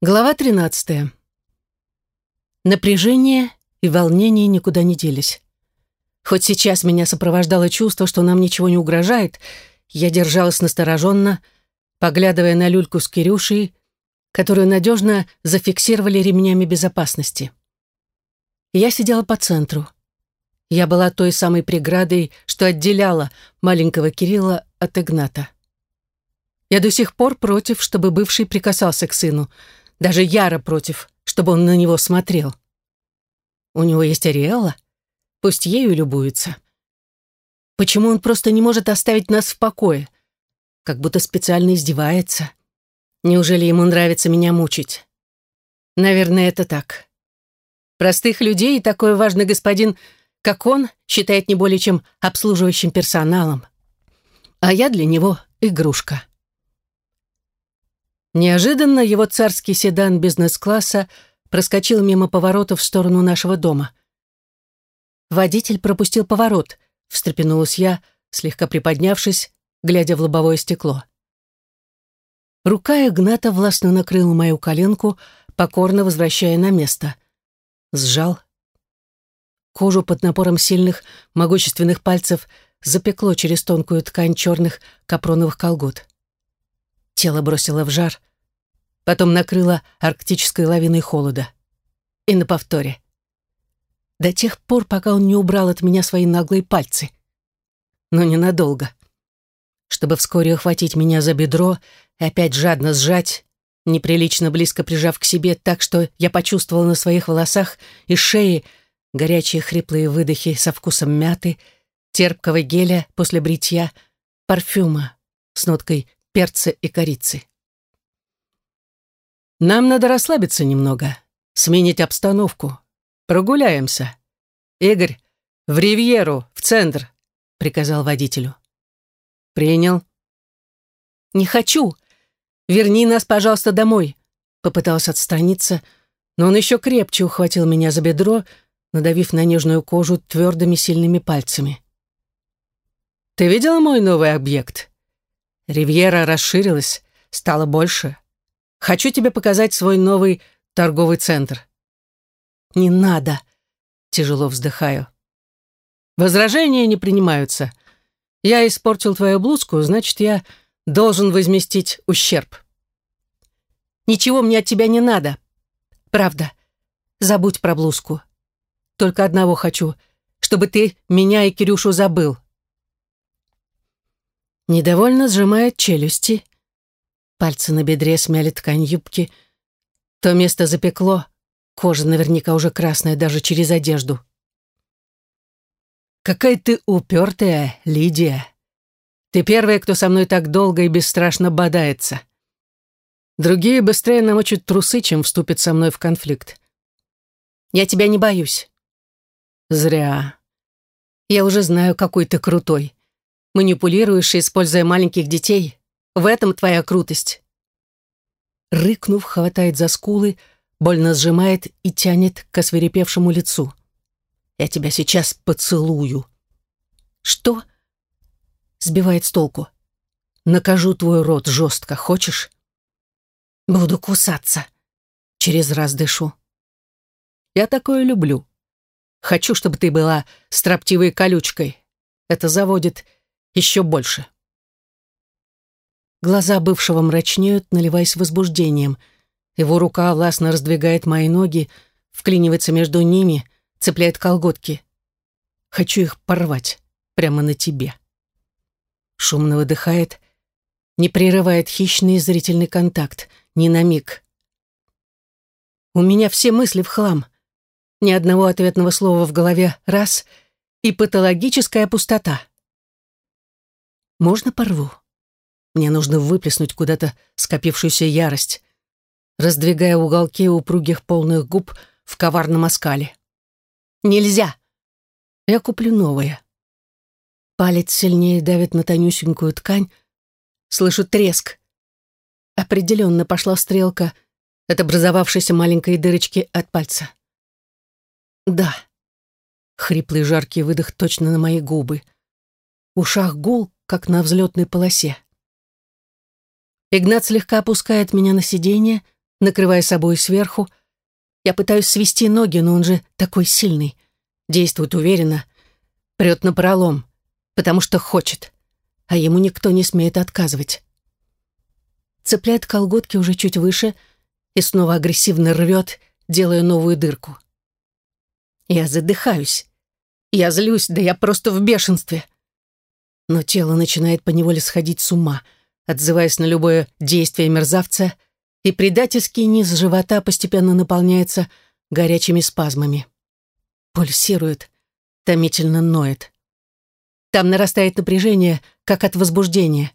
Глава 13. Напряжение и волнение никуда не делись. Хоть сейчас меня сопровождало чувство, что нам ничего не угрожает, я держалась настороженно, поглядывая на люльку с Кирюшей, которую надежно зафиксировали ремнями безопасности. Я сидела по центру. Я была той самой преградой, что отделяла маленького Кирилла от Игната. Я до сих пор против, чтобы бывший прикасался к сыну — даже Яра против, чтобы он на него смотрел. У него есть Ариэлла? Пусть ею любуется. Почему он просто не может оставить нас в покое? Как будто специально издевается. Неужели ему нравится меня мучить? Наверное, это так. Простых людей такой важный господин, как он, считает не более чем обслуживающим персоналом. А я для него игрушка. Неожиданно его царский седан бизнес-класса проскочил мимо поворота в сторону нашего дома. Водитель пропустил поворот, встрепенулась я, слегка приподнявшись, глядя в лобовое стекло. Рука Игната властно накрыла мою коленку, покорно возвращая на место. Сжал. Кожу под напором сильных, могущественных пальцев запекло через тонкую ткань черных капроновых колгот. Тело бросило в жар, потом накрыло арктической лавиной холода. И на повторе. До тех пор, пока он не убрал от меня свои наглые пальцы. Но ненадолго. Чтобы вскоре охватить меня за бедро и опять жадно сжать, неприлично близко прижав к себе так, что я почувствовала на своих волосах и шее горячие хриплые выдохи со вкусом мяты, терпкого геля после бритья, парфюма с ноткой перца и корицы. «Нам надо расслабиться немного, сменить обстановку. Прогуляемся. Игорь, в Ривьеру, в центр», — приказал водителю. «Принял». «Не хочу. Верни нас, пожалуйста, домой», — попытался отстраниться, но он еще крепче ухватил меня за бедро, надавив на нежную кожу твердыми сильными пальцами. «Ты видела мой новый объект?» Ривьера расширилась, стала больше. Хочу тебе показать свой новый торговый центр». «Не надо», — тяжело вздыхаю. «Возражения не принимаются. Я испортил твою блузку, значит, я должен возместить ущерб». «Ничего мне от тебя не надо. Правда. Забудь про блузку. Только одного хочу, чтобы ты меня и Кирюшу забыл». Недовольно сжимает челюсти. Пальцы на бедре смяли ткань юбки. То место запекло, кожа наверняка уже красная даже через одежду. «Какая ты упертая, Лидия! Ты первая, кто со мной так долго и бесстрашно бодается. Другие быстрее намочат трусы, чем вступят со мной в конфликт. Я тебя не боюсь». «Зря. Я уже знаю, какой ты крутой манипулируешь, используя маленьких детей. В этом твоя крутость. Рыкнув, хватает за скулы, больно сжимает и тянет к осверепевшему лицу. «Я тебя сейчас поцелую». «Что?» Сбивает с толку. «Накажу твой рот жестко, хочешь?» «Буду кусаться». Через раз дышу. «Я такое люблю. Хочу, чтобы ты была строптивой колючкой. Это заводит еще больше. Глаза бывшего мрачнеют, наливаясь возбуждением. Его рука властно раздвигает мои ноги, вклинивается между ними, цепляет колготки. Хочу их порвать прямо на тебе. Шумно выдыхает, не прерывает хищный зрительный контакт, ни на миг. У меня все мысли в хлам. Ни одного ответного слова в голове — раз — и патологическая пустота. Можно порву? Мне нужно выплеснуть куда-то скопившуюся ярость, раздвигая уголки упругих полных губ в коварном оскале. Нельзя! Я куплю новое. Палец сильнее давит на тонюсенькую ткань. Слышу треск. Определенно пошла стрелка от образовавшейся маленькой дырочки от пальца. Да. Хриплый жаркий выдох точно на мои губы. В ушах гул, как на взлетной полосе. Игнат слегка опускает меня на сиденье, накрывая собой сверху. Я пытаюсь свести ноги, но он же такой сильный. Действует уверенно, прет на пролом, потому что хочет, а ему никто не смеет отказывать. Цепляет колготки уже чуть выше и снова агрессивно рвет, делая новую дырку. Я задыхаюсь. Я злюсь, да я просто в бешенстве. Но тело начинает поневоле сходить с ума, отзываясь на любое действие мерзавца, и предательский низ живота постепенно наполняется горячими спазмами. Пульсирует, томительно ноет. Там нарастает напряжение, как от возбуждения.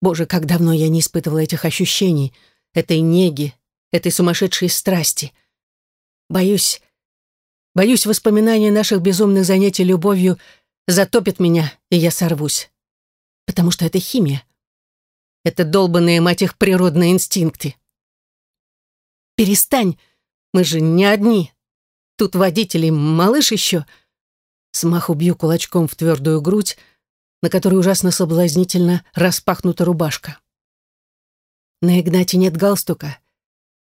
Боже, как давно я не испытывала этих ощущений, этой неги, этой сумасшедшей страсти. Боюсь, боюсь, воспоминания наших безумных занятий любовью затопят меня, и я сорвусь. Потому что это химия. Это долбанные, мать их, природные инстинкты. Перестань, мы же не одни. Тут водители, малыш еще. Смаху бью кулачком в твердую грудь, на которой ужасно соблазнительно распахнута рубашка. На Игнате нет галстука.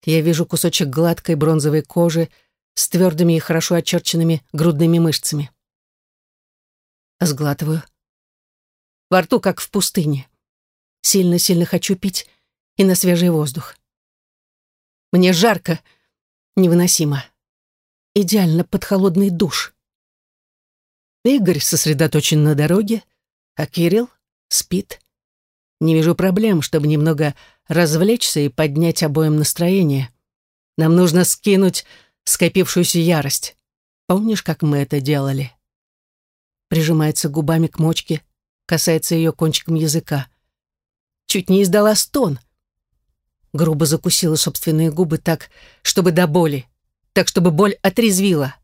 Я вижу кусочек гладкой бронзовой кожи с твердыми и хорошо очерченными грудными мышцами. Сглатываю. Во рту, как в пустыне. Сильно-сильно хочу пить и на свежий воздух. Мне жарко, невыносимо. Идеально под холодный душ. Игорь сосредоточен на дороге, а Кирилл спит. Не вижу проблем, чтобы немного развлечься и поднять обоим настроение. Нам нужно скинуть скопившуюся ярость. Помнишь, как мы это делали? Прижимается губами к мочке, касается ее кончиком языка. Чуть не издала стон. Грубо закусила собственные губы так, чтобы до боли, так, чтобы боль отрезвила.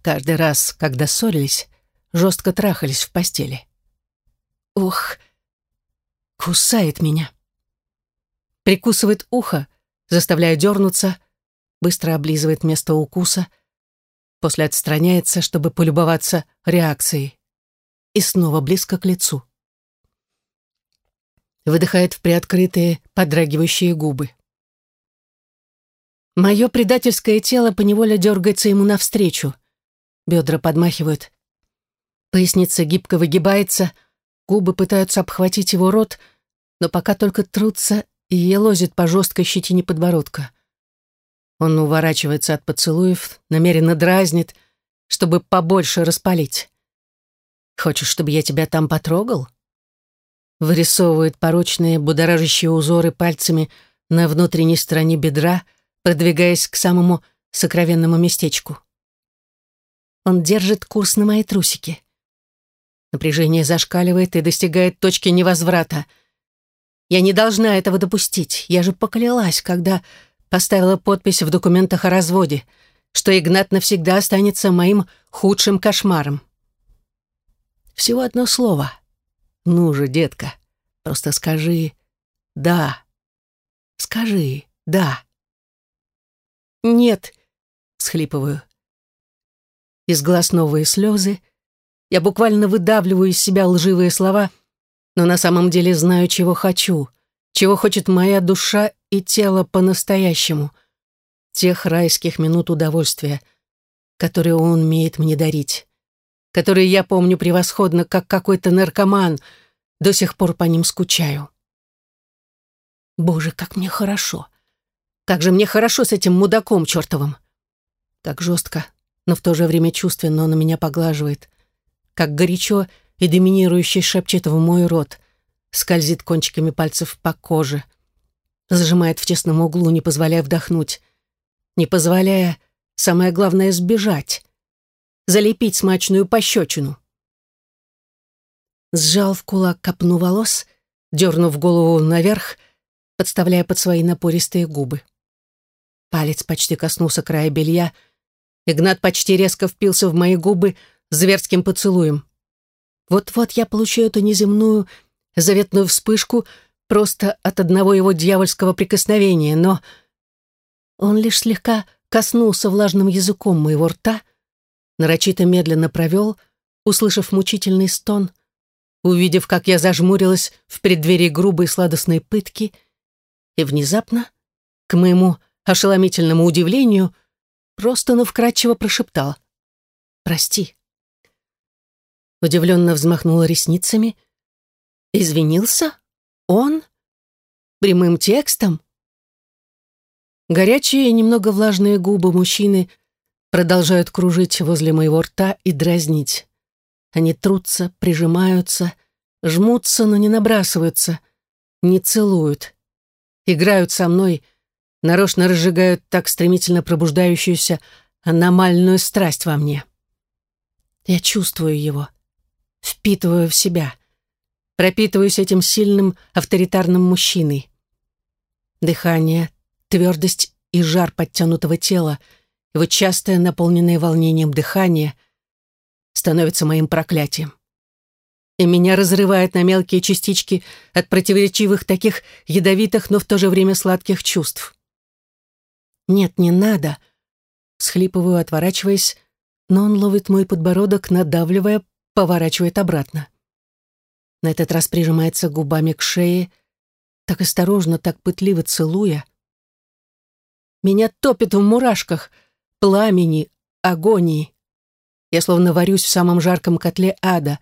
Каждый раз, когда ссорились, жестко трахались в постели. Ух, кусает меня. Прикусывает ухо, заставляя дернуться, быстро облизывает место укуса, после отстраняется, чтобы полюбоваться реакцией. И снова близко к лицу. Выдыхает в приоткрытые, подрагивающие губы. Мое предательское тело поневоле дергается ему навстречу. Бедра подмахивают. Поясница гибко выгибается — Губы пытаются обхватить его рот, но пока только трутся и елозит по жесткой щетине подбородка. Он уворачивается от поцелуев, намеренно дразнит, чтобы побольше распалить. «Хочешь, чтобы я тебя там потрогал?» Вырисовывает порочные, будоражащие узоры пальцами на внутренней стороне бедра, продвигаясь к самому сокровенному местечку. Он держит курс на мои трусики. Напряжение зашкаливает и достигает точки невозврата. Я не должна этого допустить. Я же поклялась, когда поставила подпись в документах о разводе, что Игнат навсегда останется моим худшим кошмаром. Всего одно слово. Ну же, детка, просто скажи «да». Скажи «да». «Нет», — схлипываю. Из глаз новые слезы, я буквально выдавливаю из себя лживые слова, но на самом деле знаю, чего хочу, чего хочет моя душа и тело по-настоящему. Тех райских минут удовольствия, которые он умеет мне дарить, которые я помню превосходно, как какой-то наркоман, до сих пор по ним скучаю. Боже, как мне хорошо! Как же мне хорошо с этим мудаком чертовым! Так жестко, но в то же время чувственно он меня поглаживает — как горячо и доминирующе шепчет в мой рот, скользит кончиками пальцев по коже, зажимает в тесном углу, не позволяя вдохнуть, не позволяя, самое главное, сбежать, залепить смачную пощечину. Сжал в кулак копну волос, дернув голову наверх, подставляя под свои напористые губы. Палец почти коснулся края белья, Игнат почти резко впился в мои губы, зверским поцелуем. Вот-вот я получу эту неземную заветную вспышку просто от одного его дьявольского прикосновения, но он лишь слегка коснулся влажным языком моего рта, нарочито медленно провел, услышав мучительный стон, увидев, как я зажмурилась в преддверии грубой сладостной пытки, и внезапно к моему ошеломительному удивлению, просто, но вкратчиво прошептал «Прости». Удивленно взмахнула ресницами. «Извинился? Он? Прямым текстом?» Горячие и немного влажные губы мужчины продолжают кружить возле моего рта и дразнить. Они трутся, прижимаются, жмутся, но не набрасываются, не целуют. Играют со мной, нарочно разжигают так стремительно пробуждающуюся аномальную страсть во мне. Я чувствую его, впитываю в себя, пропитываюсь этим сильным авторитарным мужчиной. Дыхание, твердость и жар подтянутого тела, его частое наполненное волнением дыхание становится моим проклятием. И меня разрывает на мелкие частички от противоречивых таких ядовитых, но в то же время сладких чувств. «Нет, не надо», — схлипываю, отворачиваясь, но он ловит мой подбородок, надавливая, поворачивает обратно. На этот раз прижимается губами к шее, так осторожно, так пытливо целуя, меня топит в мурашках, пламени, агонии. Я словно варюсь в самом жарком котле ада,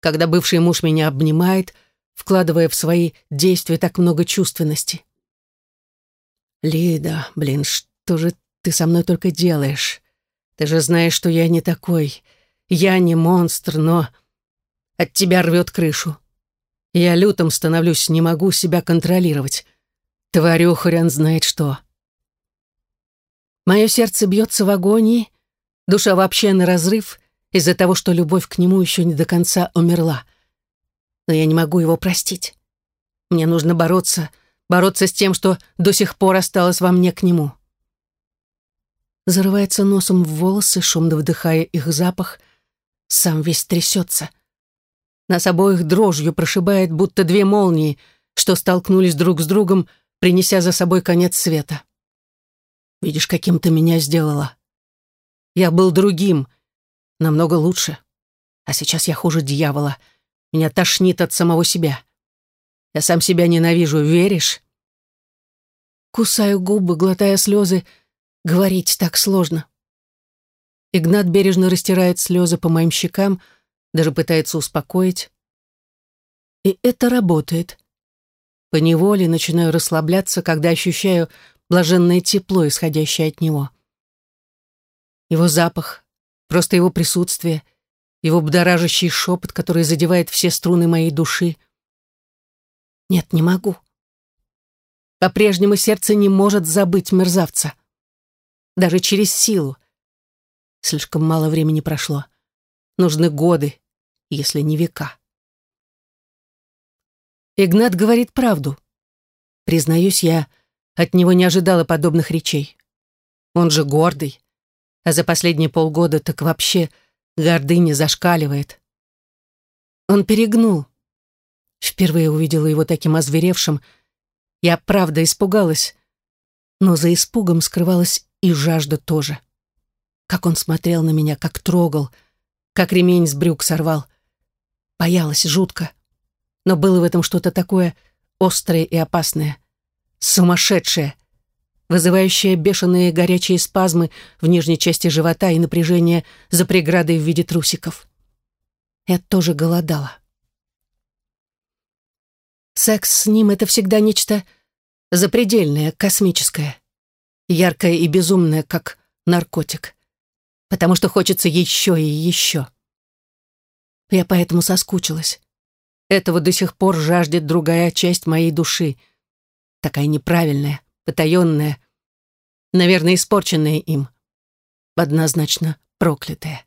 когда бывший муж меня обнимает, вкладывая в свои действия так много чувственности. «Лида, блин, что же ты со мной только делаешь? Ты же знаешь, что я не такой. Я не монстр, но от тебя рвет крышу. Я лютом становлюсь, не могу себя контролировать. Творю хрен знает что». Мое сердце бьется в агонии, душа вообще на разрыв из-за того, что любовь к нему еще не до конца умерла. Но я не могу его простить. Мне нужно бороться, бороться с тем, что до сих пор осталось во мне к нему. Зарывается носом в волосы, шумно вдыхая их запах, сам весь трясется. Нас обоих дрожью прошибает, будто две молнии, что столкнулись друг с другом, принеся за собой конец света. Видишь, каким ты меня сделала. Я был другим, намного лучше. А сейчас я хуже дьявола. Меня тошнит от самого себя. Я сам себя ненавижу, веришь? Кусаю губы, глотая слезы. Говорить так сложно. Игнат бережно растирает слезы по моим щекам, даже пытается успокоить. И это работает. По неволе начинаю расслабляться, когда ощущаю блаженное тепло, исходящее от него. Его запах, просто его присутствие, его будоражащий шепот, который задевает все струны моей души. Нет, не могу. По-прежнему сердце не может забыть мерзавца. Даже через силу. Слишком мало времени прошло. Нужны годы, если не века. Игнат говорит правду. Признаюсь, я от него не ожидала подобных речей. Он же гордый. А за последние полгода так вообще гордыня зашкаливает. Он перегнул. Впервые увидела его таким озверевшим. Я правда испугалась. Но за испугом скрывалась и жажда тоже. Как он смотрел на меня, как трогал, как ремень с брюк сорвал. Боялась жутко. Но было в этом что-то такое острое и опасное сумасшедшая, вызывающая бешеные горячие спазмы в нижней части живота и напряжение за преградой в виде трусиков. Я тоже голодала. Секс с ним — это всегда нечто запредельное, космическое, яркое и безумное, как наркотик, потому что хочется еще и еще. Я поэтому соскучилась. Этого до сих пор жаждет другая часть моей души — такая неправильная, потаенная, наверное, испорченная им, однозначно проклятая.